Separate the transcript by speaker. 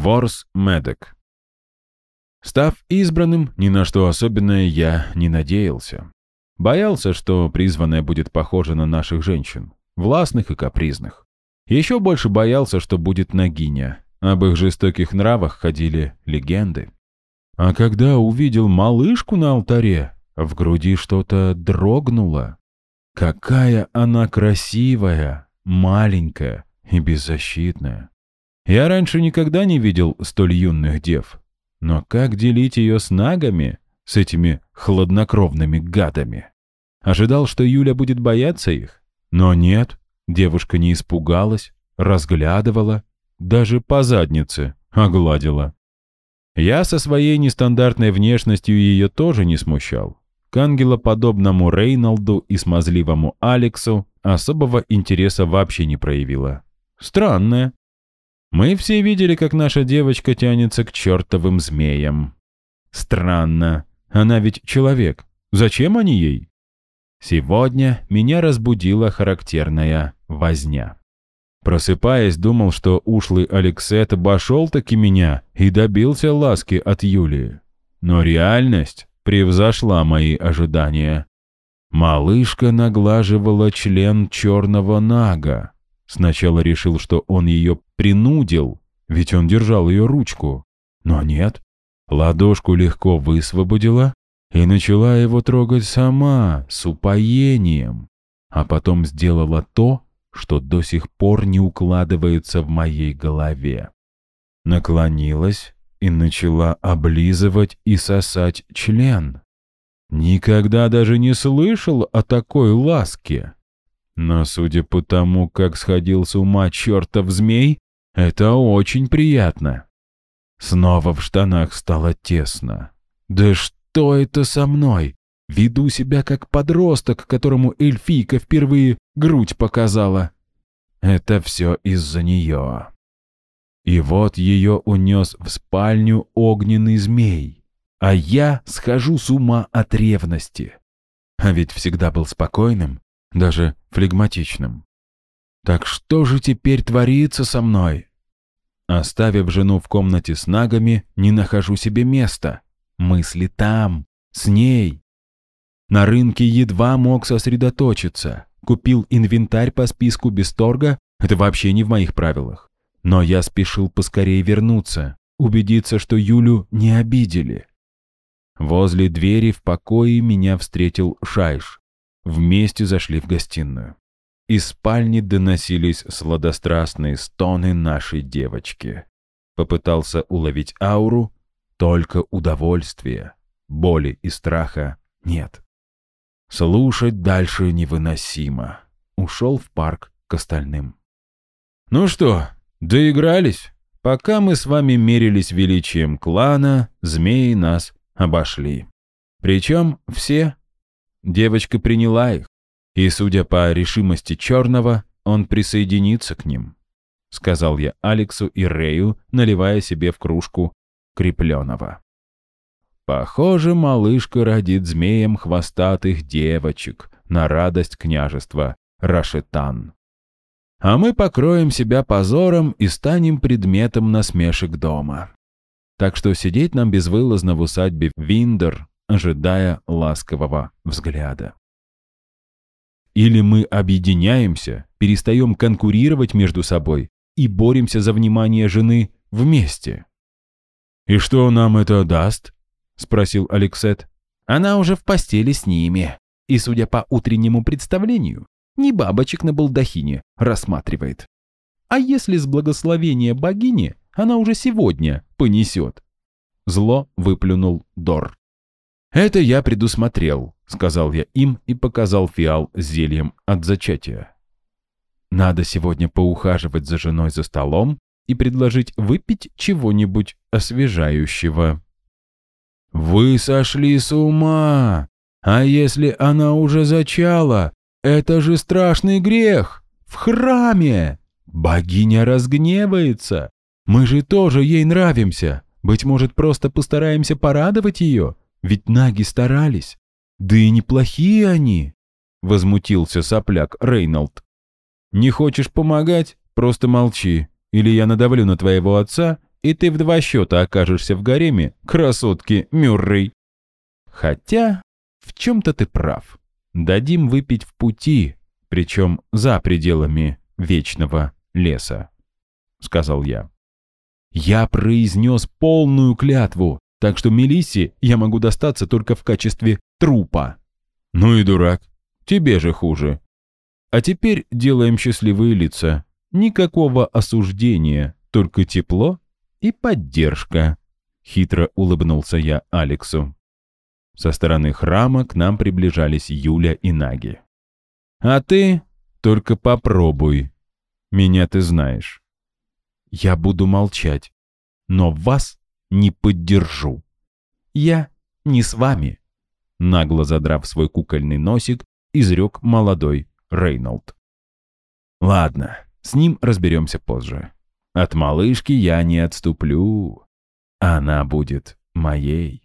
Speaker 1: Ворс Медек. Став избранным, ни на что особенное я не надеялся. Боялся, что призванная будет похожа на наших женщин, властных и капризных. Еще больше боялся, что будет Нагиня. Об их жестоких нравах ходили легенды. А когда увидел малышку на алтаре, в груди что-то дрогнуло. Какая она красивая, маленькая и беззащитная. Я раньше никогда не видел столь юных дев. Но как делить ее с нагами, с этими хладнокровными гадами? Ожидал, что Юля будет бояться их? Но нет, девушка не испугалась, разглядывала, даже по заднице огладила. Я со своей нестандартной внешностью ее тоже не смущал. К ангелоподобному Рейнолду и смазливому Алексу особого интереса вообще не проявила. Странная. Мы все видели, как наша девочка тянется к чертовым змеям. Странно. Она ведь человек. Зачем они ей? Сегодня меня разбудила характерная возня. Просыпаясь, думал, что ушлый Алексет обошел таки меня и добился ласки от Юлии. Но реальность превзошла мои ожидания. Малышка наглаживала член черного нага. Сначала решил, что он ее принудил, ведь он держал ее ручку. Но нет, ладошку легко высвободила и начала его трогать сама, с упоением, а потом сделала то, что до сих пор не укладывается в моей голове. Наклонилась и начала облизывать и сосать член. Никогда даже не слышал о такой ласке. Но судя по тому, как сходил с ума чертов змей, это очень приятно. Снова в штанах стало тесно. Да что это со мной? Веду себя как подросток, которому эльфийка впервые грудь показала. Это все из-за нее. И вот ее унес в спальню огненный змей. А я схожу с ума от ревности. А ведь всегда был спокойным, даже флегматичным. Так что же теперь творится со мной? Оставив жену в комнате с нагами, не нахожу себе места. Мысли там, с ней. На рынке едва мог сосредоточиться. Купил инвентарь по списку без торга, это вообще не в моих правилах. Но я спешил поскорее вернуться, убедиться, что Юлю не обидели. Возле двери в покое меня встретил Шайш. Вместе зашли в гостиную. Из спальни доносились сладострастные стоны нашей девочки. Попытался уловить ауру, только удовольствия, боли и страха нет. Слушать дальше невыносимо. Ушел в парк к остальным. «Ну что, доигрались? Пока мы с вами мерились величием клана, змеи нас обошли. Причем все. Девочка приняла их, и, судя по решимости Черного, он присоединится к ним», — сказал я Алексу и Рэю, наливая себе в кружку крепленого. Похоже, малышка родит змеем хвостатых девочек на радость княжества Рашетан. А мы покроем себя позором и станем предметом насмешек дома. Так что сидеть нам безвылазно в усадьбе Виндер, ожидая ласкового взгляда. Или мы объединяемся, перестаем конкурировать между собой и боремся за внимание жены вместе. «И что нам это даст?» — спросил Алексет. «Она уже в постели с ними, и, судя по утреннему представлению, не бабочек на балдахине рассматривает. А если с благословения богини она уже сегодня понесет?» Зло выплюнул Дор. «Это я предусмотрел», — сказал я им и показал фиал с зельем от зачатия. «Надо сегодня поухаживать за женой за столом и предложить выпить чего-нибудь освежающего». «Вы сошли с ума! А если она уже зачала? Это же страшный грех! В храме! Богиня разгневается! Мы же тоже ей нравимся! Быть может, просто постараемся порадовать ее? Ведь наги старались! Да и неплохие они!» Возмутился сопляк Рейнольд. «Не хочешь помогать? Просто молчи, или я надавлю на твоего отца, и ты в два счета окажешься в гареме красотки Мюррей. Хотя в чем-то ты прав. Дадим выпить в пути, причем за пределами вечного леса, — сказал я. Я произнес полную клятву, так что Мелиссе я могу достаться только в качестве трупа. Ну и дурак, тебе же хуже. А теперь делаем счастливые лица. Никакого осуждения, только тепло и поддержка. Хитро улыбнулся я Алексу. Со стороны храма к нам приближались Юля и Наги. «А ты только попробуй. Меня ты знаешь. Я буду молчать, но вас не поддержу. Я не с вами», — нагло задрав свой кукольный носик, изрек молодой Рейнольд. «Ладно, с ним разберемся позже. От малышки я не отступлю. Она будет моей».